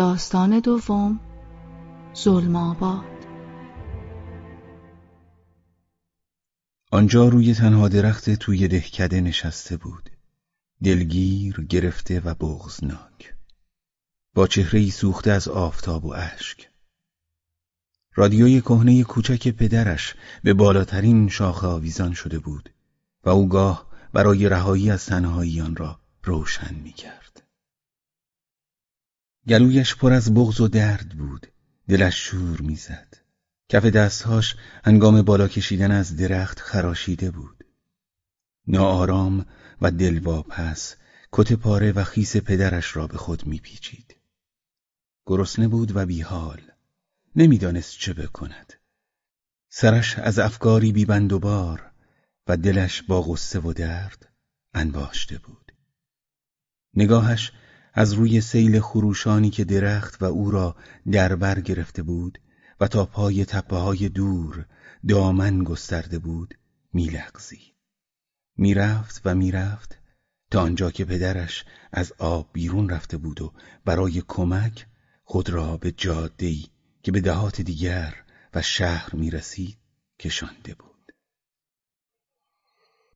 داستان دوم ظلم آباد. آنجا روی تنها درخت توی دهکده نشسته بود. دلگیر گرفته و بغزناک با چهره سوخته از آفتاب و اشک. رادیوی کهنه کوچک پدرش به بالاترین شاخه آویزان شده بود و او گاه برای رهایی از تنهایی آن را روشن می کرد. گلویش پر از بغض و درد بود. دلش شور می‌زد. کف دستهاش هنگام بالا کشیدن از درخت خراشیده بود. ناآرام و دلواپس کت پاره و خیس پدرش را به خود میپیچید. گرسنه بود و بیحال. نمی‌دانست چه بکند. سرش از افکاری بیبند و بار و دلش با غصه و درد انباشته بود. نگاهش از روی سیل خروشانی که درخت و او را در بر گرفته بود و تا پای تپه های دور دامن گسترده بود میلغزی می‌رفت و می‌رفت تا آنجا که پدرش از آب بیرون رفته بود و برای کمک خود را به جاده‌ای که به دهات دیگر و شهر می‌رسید کشانده بود.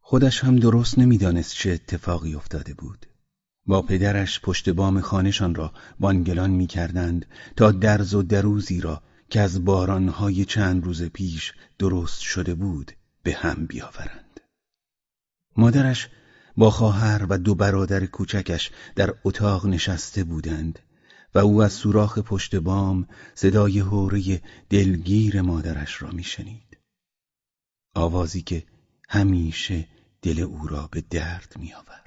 خودش هم درست نمی‌دانست چه اتفاقی افتاده بود. با پدرش پشت بام خانهشان را بانگلان می‌کردند تا درز و دروزی را که از بارانهای چند روز پیش درست شده بود به هم بیاورند. مادرش با خواهر و دو برادر کوچکش در اتاق نشسته بودند و او از سوراخ پشت بام صدای حوره دلگیر مادرش را میشنید. آوازی که همیشه دل او را به درد میآورد.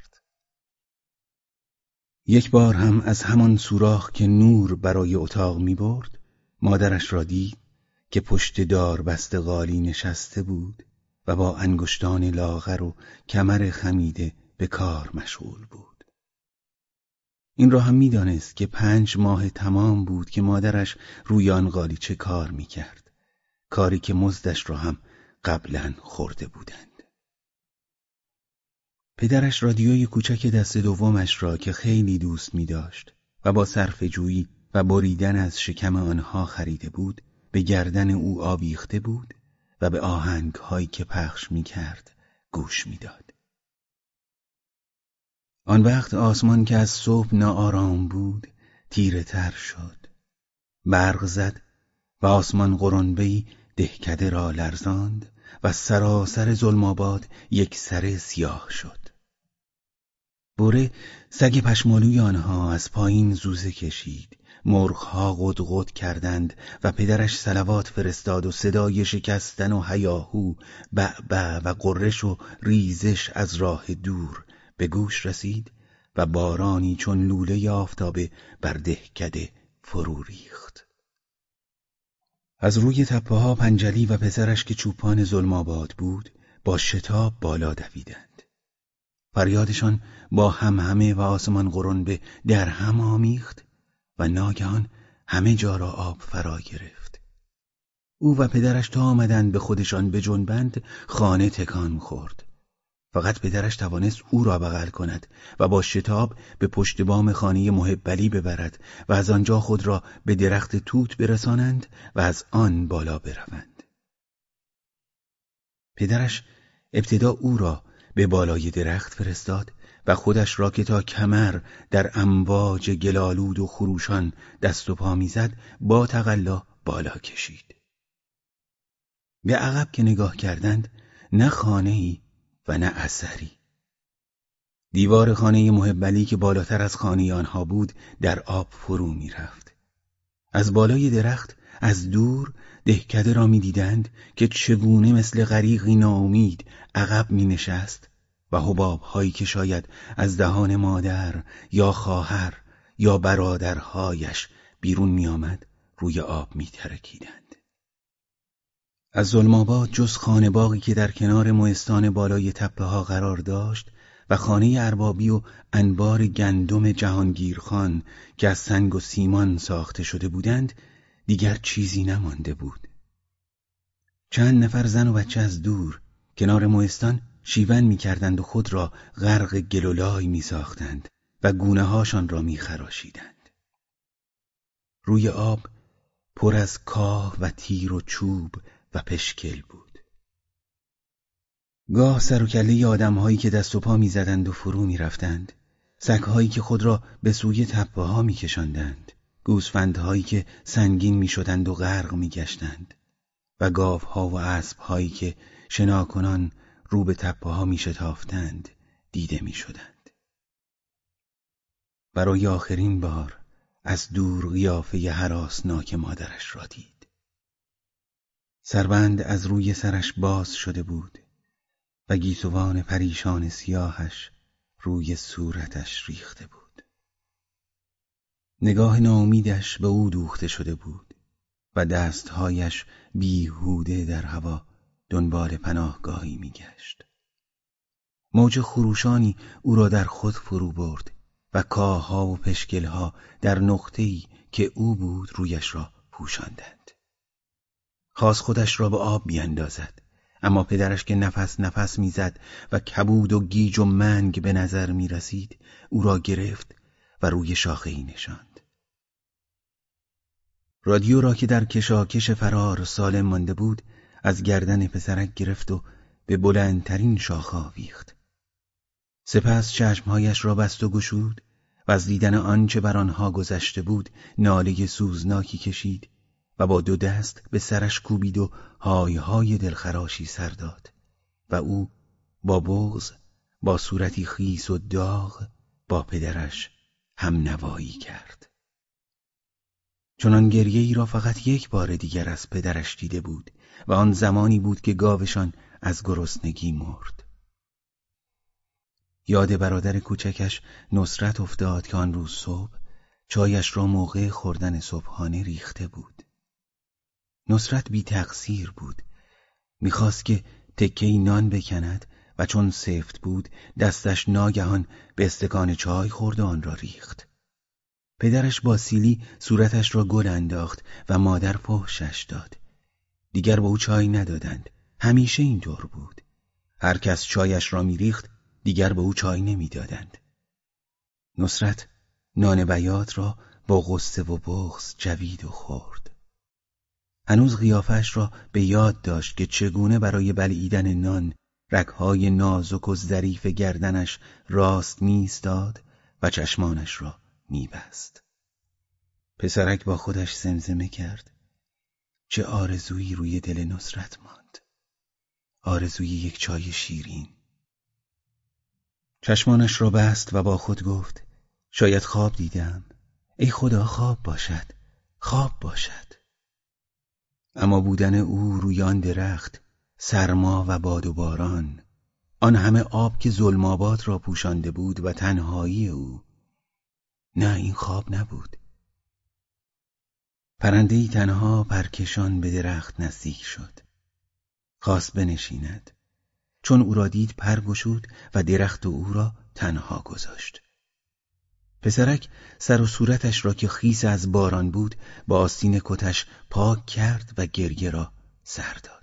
یک بار هم از همان سوراخ که نور برای اتاق می برد مادرش را دید که پشت دار بستقالی نشسته بود و با انگشتان لاغر و کمر خمیده به کار مشغول بود. این را هم می‌دانست که پنج ماه تمام بود که مادرش روی آن قالیچه کار می‌کرد. کاری که مزدش را هم قبلا خورده بودند. پدرش رادیوی کوچک دست دومش را که خیلی دوست می داشت و با صرف جویی و بریدن از شکم آنها خریده بود به گردن او آویخته بود و به آهنگ هایی که پخش می کرد گوش می‌داد. آن وقت آسمان که از صبح ناآرام بود تیره تر شد برق زد و آسمان قرنبهی دهکده را لرزاند و سراسر ظلمآباد یک سر سیاه شد بوره سگ پشمالوی آنها از پایین زوزه کشید. مرغها قد کردند و پدرش سلوات فرستاد و صدای شکستن و هیاهو بعبع و قرش و ریزش از راه دور به گوش رسید و بارانی چون لوله آفتابه بر دهکده فرو ریخت. از روی تپه ها پنجلی و پسرش که چوپان ظلمآباد بود با شتاب بالا دویدند. فریادشان با همهمه و آسمان به در هم آمیخت و ناگهان همه جا را آب فرا گرفت. او و پدرش تا آمدند به خودشان به جنبند خانه تکان خورد. فقط پدرش توانست او را بغل کند و با شتاب به پشت بام خانه محبلی ببرد و از آنجا خود را به درخت توت برسانند و از آن بالا بروند. پدرش ابتدا او را به بالای درخت فرستاد و خودش را که تا کمر در امواج گلالود و خروشان دست و پا می‌زد با تقلا بالا کشید. به عقب که نگاه کردند نه خانه ای و نه اثری. دیوار خانه محبلی که بالاتر از خانه آنها بود در آب فرو می‌رفت. از بالای درخت از دور دهکده را می‌دیدند که چگونه مثل غریقی ناامید عقب می نشست و حباب هایی که شاید از دهان مادر یا خواهر یا برادرهایش بیرون می آمد روی آب می ترکیدند. از ظلمآباد جز خانه باقی که در کنار موستان بالای تپه ها قرار داشت و خانه اربابی و انبار گندم جهانگیرخان که از سنگ و سیمان ساخته شده بودند دیگر چیزی نمانده بود. چند نفر زن و بچه از دور کنار موستان شیون می‌کردند و خود را غرق گلولای میساختند و گونه هاشان را میخراشیدند. روی آب پر از کاه و تیر و چوب و پشکل بود. گاه سر و کله آدمهایی که دست و پا می‌زدند و فرو می‌رفتند سگهایی که خود را به سوی تپه ها میکشاندند. گوسفندهایی که سنگین می‌شدند و غرق میگشتند و گاوها و اسبهایی که شناکنان رو به تپه ها میشتافتند دیده می‌شدند. برای آخرین بار از دور قیافه حراسناک مادرش را دید. سربند از روی سرش باز شده بود و گیسوان پریشان سیاهش روی صورتش ریخته بود. نگاه ناامیدش به او دوخته شده بود و دستهایش بیهوده در هوا دنبال پناهگاهی میگشت. موج خروشانی او را در خود فرو برد و کاهها و پشکلها در نقطه‌ای که او بود رویش را پوشاندند. خواست خودش را به آب بیاندازد اما پدرش که نفس نفس می‌زد و کبود و گیج و منگ به نظر می رسید او را گرفت و روی شاخه ای نشاند. رادیو را که در کشاکش فرار سالم مانده بود از گردن پسرک گرفت و به بلندترین شاخه آویخت. سپس چشمهایش را بست و گشود و از دیدن آنچه بر آنها گذشته بود ناله سوزناکی کشید و با دو دست به سرش کوبید و های های دلخراشی سر داد و او با بغز با صورتی خیس و داغ با پدرش هم نوایی کرد. چنان گریه ای را فقط یک بار دیگر از پدرش دیده بود و آن زمانی بود که گاوشان از گرسنگی مرد. یاد برادر کوچکش نصرت افتاد که آن روز صبح چایش را موقع خوردن صبحانه ریخته بود. نصرت بی تقصیر بود. می‌خواست که تکهی نان بکند و چون سفت بود دستش ناگهان به استکان چای خورد و آن را ریخت. پدرش با سیلی صورتش را گل انداخت و مادر فحشش داد. دیگر با او چای ندادند. همیشه اینطور بود. هر کس چایش را میریخت دیگر به او چای نمی‌دادند. نصرت نان بیات را با غصه و بغز جوید و خورد. هنوز قیافش را به یاد داشت که چگونه برای بلعیدن نان رگهای نازک و ظریف گردنش راست میستاد و چشمانش را میبست. پسرک با خودش زمزمه کرد. چه آرزویی روی دل نصرت ماند. آرزوی یک چای شیرین. چشمانش را بست و با خود گفت شاید خواب دیدم. ای خدا خواب باشد. خواب باشد. اما بودن او روی آن درخت سرما و باد و باران آن همه آب که ظلماباد را پوشانده بود و تنهایی او نه این خواب نبود. پرندهای تنها پرکشان به درخت نزدیک شد. خواست بنشیند. چون او را دید پر گشود و درخت او را تنها گذاشت. پسرک سر و صورتش را که خیس از باران بود با آستین کتش پاک کرد و گریه را سر داد.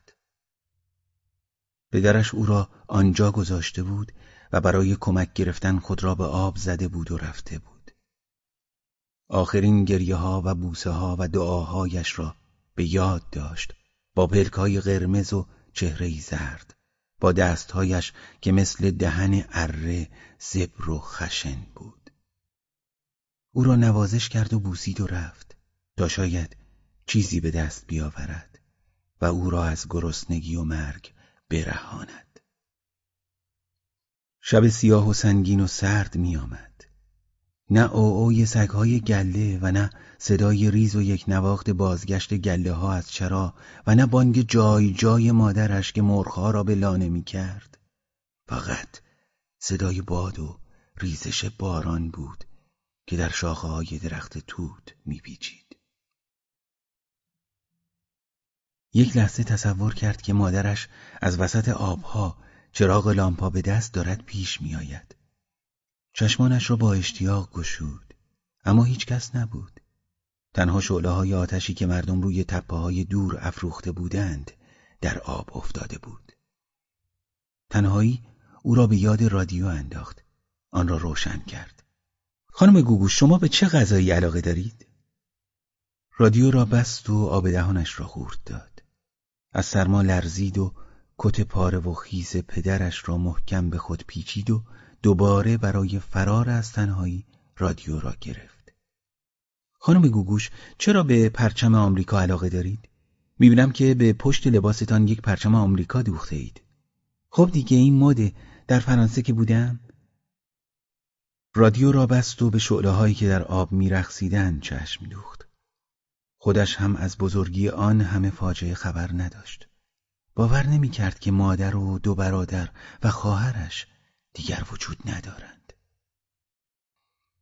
پدرش او را آنجا گذاشته بود و برای کمک گرفتن خود را به آب زده بود و رفته بود. آخرین گریه ها و بوسه ها و دعاهایش را به یاد داشت با پلکای قرمز و چهره زرد با دستهایش که مثل دهن اره زبر و خشن بود. او را نوازش کرد و بوسید و رفت تا شاید چیزی به دست بیاورد و او را از گرسنگی و مرگ برهاند شب سیاه و سنگین و سرد می آمد. نه اوی سگهای گله و نه صدای ریز و یک نواخت بازگشت گله ها از چرا و نه بانگ جای جای مادرش که مرغها را به لانه می کرد فقط صدای باد و ریزش باران بود که در شاخه های درخت توت می بیچید. یک لحظه تصور کرد که مادرش از وسط آبها چراغ لامپا به دست دارد پیش می آید. چشمانش را با اشتیاق گشود اما هیچ کس نبود. تنها شعله های آتشی که مردم روی تپه های دور افروخته بودند در آب افتاده بود. تنهایی او را به یاد رادیو انداخت. آن را روشن کرد. خانم گوگو شما به چه غذایی علاقه دارید؟ رادیو را بست و آب دهانش را خورد داد. از سرما لرزید و کت پاره و خیز پدرش را محکم به خود پیچید و دوباره برای فرار از تنهایی رادیو را گرفت. خانم گوگوش چرا به پرچم آمریکا علاقه دارید؟ می‌بینم که به پشت لباستان یک پرچم آمریکا دوخته اید. خب دیگه این مده در فرانسه که بودم؟ رادیو را بست و به شعله هایی که در آب میرخسیدن چشم دوخت. خودش هم از بزرگی آن همه فاجعه خبر نداشت. باور نمی کرد که مادر و دو برادر و خواهرش دیگر وجود ندارند.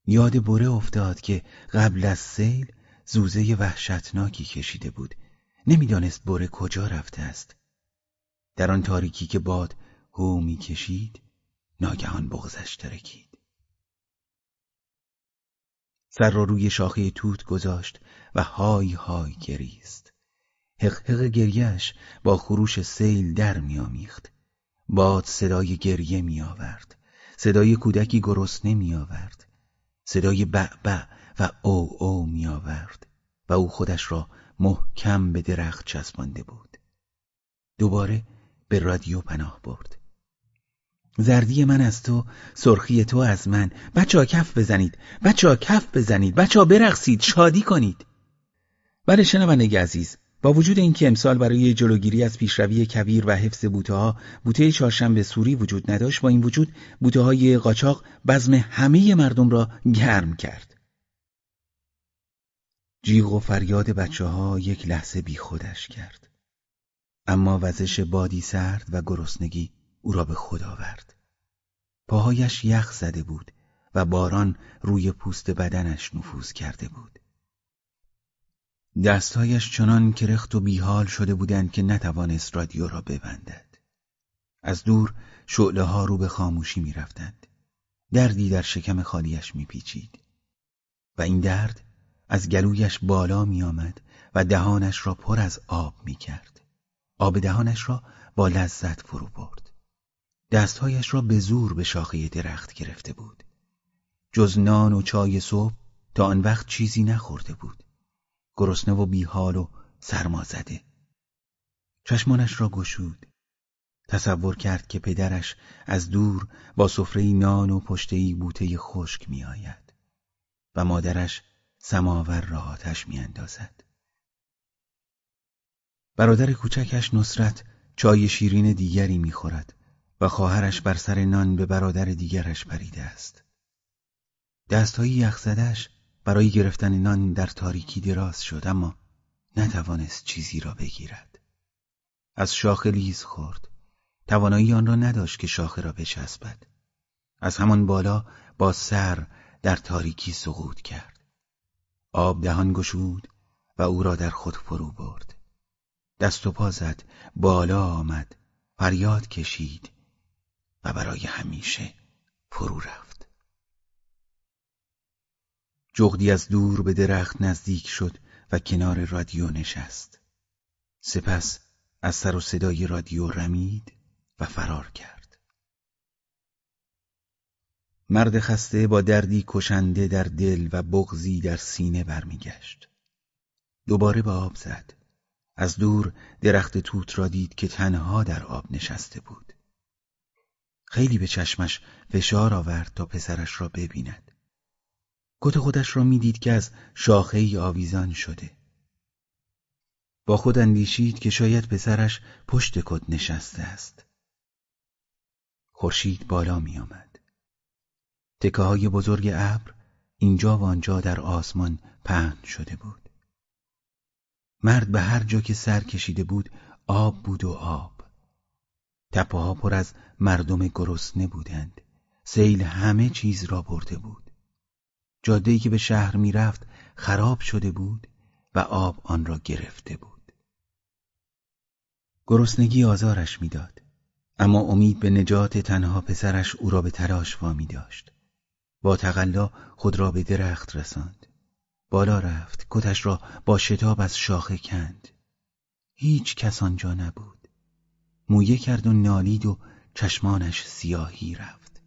یاد بره افتاد که قبل از سیل زوزه وحشتناکی کشیده بود. نمی‌دانست بره کجا رفته است. در آن تاریکی که باد هو می‌کشید ناگهان بغزش ترکید. سر را روی شاخه توت گذاشت و های های گریست. حق حق گریهش با خروش سیل در میآمیخت. باد صدای گریه می آورد صدای کودکی گرسنه می آورد صدای بعبع و او او می آورد و او خودش را محکم به درخت چسبانده بود. دوباره به رادیو پناه برد. زردی من از تو سرخی تو از من. بچه ها کف بزنید بچه ها کف بزنید بچه ها برقصید شادی کنید. بله شنونده عزیز با وجود اینکه امسال برای جلوگیری از پیشروی کویر و حفظ بوته ها بوته چهارشنبه سوری وجود نداشت با این وجود بوته های قاچاق بزم همه مردم را گرم کرد. جیغ و فریاد بچه ها یک لحظه بی خودش کرد. اما وزش بادی سرد و گرسنگی او را به خود آورد. پاهایش یخ زده بود و باران روی پوست بدنش نفوذ کرده بود. دستهایش چنان کرخت و بیحال شده بودند که نتوانست رادیو را ببندد. از دور شعله ها رو به خاموشی می‌رفتند. دردی در شکم خالیش میپیچید. و این درد از گلویش بالا میآمد و دهانش را پر از آب می‌کرد. آب دهانش را با لذت فرو برد. دستهایش را به زور به شاخه درخت گرفته بود. جز نان و چای صبح تا آن وقت چیزی نخورده بود. گرسنه و بیحال و سرما زده. چشمانش را گشود. تصور کرد که پدرش از دور با سفره نان و پشته بوته خشک میآید و مادرش سماور را آتش میاندازد. برادر کوچکش نصرت چای شیرین دیگری می‌خورد. و خواهرش بر سر نان به برادر دیگرش پریده است. دستهای یخزدش برای گرفتن نان در تاریکی دراز شد اما نتوانست چیزی را بگیرد. از شاخه لیز خورد. توانایی آن را نداشت که شاخه را بچسبد. از همان بالا با سر در تاریکی سقوط کرد. آب دهان گشود و او را در خود فرو برد. دست و پا زد بالا آمد فریاد کشید. و برای همیشه فرو رفت. جغدی از دور به درخت نزدیک شد و کنار رادیو نشست. سپس از سر و صدای رادیو رمید و فرار کرد. مرد خسته با دردی کشنده در دل و بغزی در سینه برمیگشت. دوباره به آب زد. از دور درخت توت را دید که تنها در آب نشسته بود. خیلی به چشمش فشار آورد تا پسرش را ببیند. کت خودش را می‌دید که از شاخه ای آویزان شده. با خود اندیشید که شاید پسرش پشت کت نشسته است. خورشید بالا می آمد تکه های بزرگ ابر اینجا و آنجا در آسمان پهن شده بود. مرد به هر جا که سر کشیده بود آب بود و آب. تپه ها پر از مردم گرسنه بودند. سیل همه چیز را برده بود. جاده‌ای که به شهر می‌رفت خراب شده بود و آب آن را گرفته بود. گرسنگی آزارش می‌داد. اما امید به نجات تنها پسرش او را به تلاش وامی داشت. با تقلا خود را به درخت رساند. بالا رفت. کتش را با شتاب از شاخه کند. هیچ کس آنجا نبود. مویه کرد و نالید و چشمانش سیاهی رفت.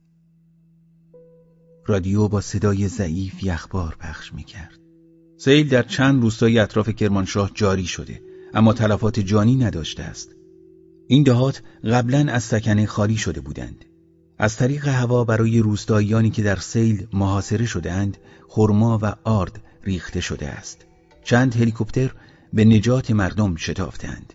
رادیو با صدای ضعیف اخبار پخش می کرد سیل در چند روستای اطراف کرمانشاه جاری شده اما تلفات جانی نداشته است. این دهات قبلا از سکنه خالی شده بودند. از طریق هوا برای روستاییانی که در سیل محاصره شدهاند خرما و آرد ریخته شده است. چند هلیکوپتر به نجات مردم شتافتند.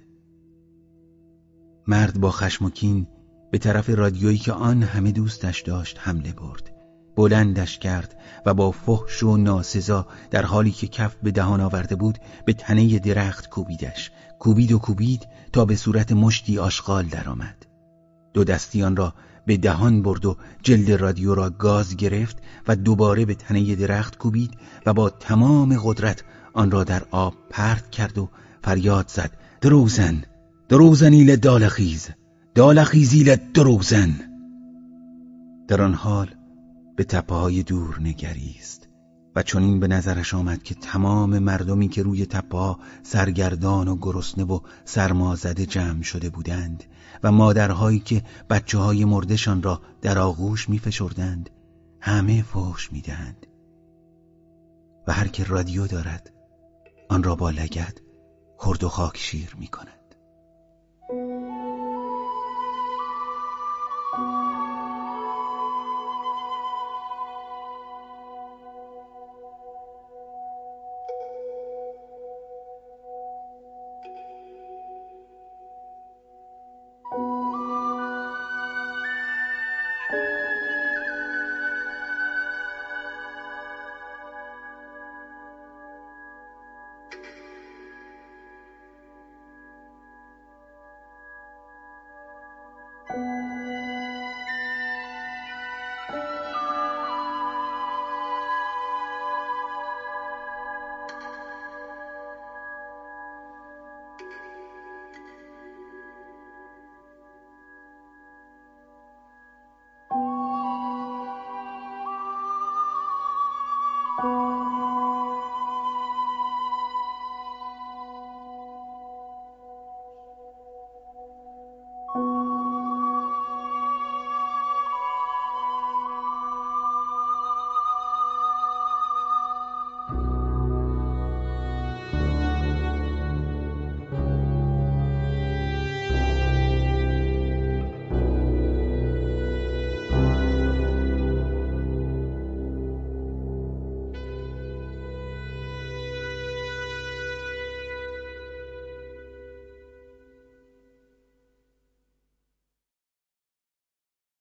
مرد با خشم و کین به طرف رادیویی که آن همه دوستش داشت حمله برد. بلندش کرد و با فحش و ناسزا در حالی که کف به دهان آورده بود به تنه درخت کوبیدش. کوبید و کوبید تا به صورت مشتی آشغال درآمد. دو دستیان را به دهان برد و جلد رادیو را گاز گرفت و دوباره به تنه درخت کوبید و با تمام قدرت آن را در آب پرت کرد و فریاد زد. دروزن دروزن ایل دالخیز دالخیزیل دروزن در آن حال به تپه های دور نگریست و چنین به نظرش آمد که تمام مردمی که روی تپه سرگردان و گرسنه و سرمازده جمع شده بودند و مادرهایی که بچه های مردشان را در آغوش می فشردند همه فحش می دهند. و هر که رادیو دارد آن را با لگت خرد و خاک شیر می کند.